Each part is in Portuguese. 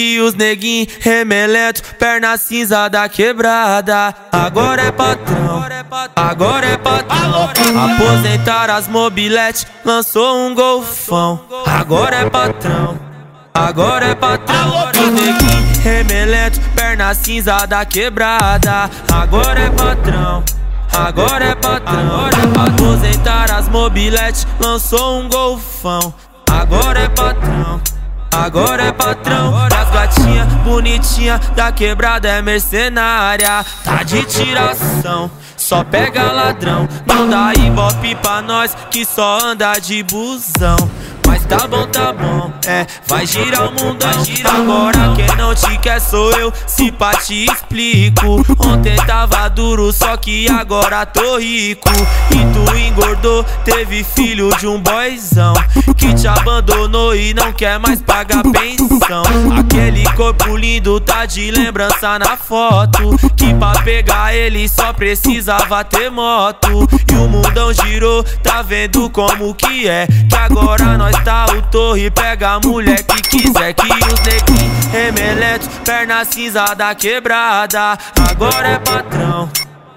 E os neguinho remeleto, perna cinza da quebrada. Agora é patrão, agora é patrão. Aposentar as mobiletes, lançou um golfão. Agora é patrão. Agora é patrão, os neguinho remeleto, perna cinza da quebrada. Agora é patrão. Agora é patrão, aposentar as mobiletes, lançou um golfão. Agora é patrão. Agora é patrão gatinha bonitinha da quebrada é mercenária, tá de tiração. Só pega ladrão, não dá ibope pra nós que só anda de busão. Tá bom, tá bom, é, vai girar o mundão. Agora quem não te quer sou eu, se pá te explico. Ontem tava duro, só que agora tô rico. E tu engordou, teve filho de um boyzão que te abandonou e não quer mais pagar pensão. Aquele corpo lindo tá de lembrança na foto. Que pra pegar ele só precisava ter moto. E o mundão girou, tá vendo como que é? Que agora nós tá o torre, pega a mulher que quiser. Que os neguinhos remeletos, perna cinza da quebrada. Agora é patrão.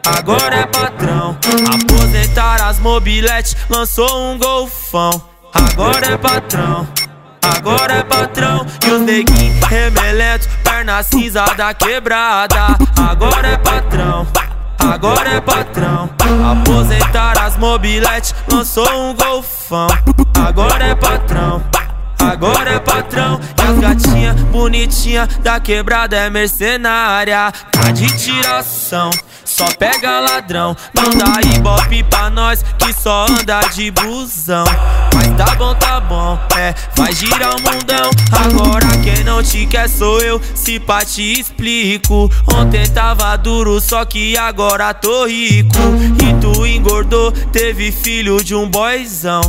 Agora é patrão, aposentar as mobiletes, lançou um golfão. Agora é patrão, agora é patrão. E os neguinhos remeletos, perna cinza da quebrada. Agora é patrão agora é patrão. Aposentar as mobiletes, lançou um golfão. Agora é patrão. Agora é patrão e as gatinha bonitinha da quebrada é mercenária. Tá de tiração, só pega ladrão. Não ibope pra nós que só anda de busão. Mas tá bom, tá bom, é, vai girar o mundão. Agora quem não te quer sou eu, se pá te explico. Ontem tava duro, só que agora tô rico. E tu engordou, teve filho de um boyzão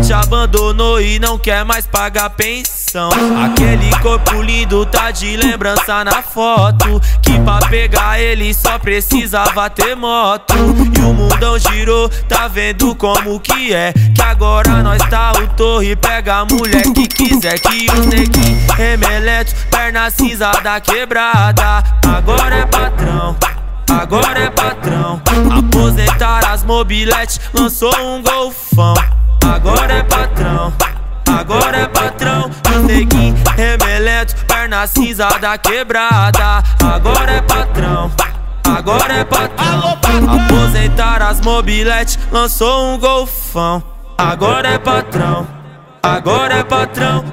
te abandonou e não quer mais pagar pensão. Aquele corpo lindo tá de lembrança na foto. Que pra pegar ele só precisava ter moto. E o mundão girou, tá vendo como que é? Que agora nós tá o torre, pega a mulher que quiser. Que os neguinhos remeletos, perna cinza da quebrada. Agora é patrão. Agora é patrão, aposentar as mobiletes, lançou um golfão. Agora é patrão, agora é patrão. Neguinho remeleto, perna cinza da quebrada. Agora é patrão. Agora é patrão, aposentar as mobiletes, lançou um golfão. Agora é patrão, agora é patrão.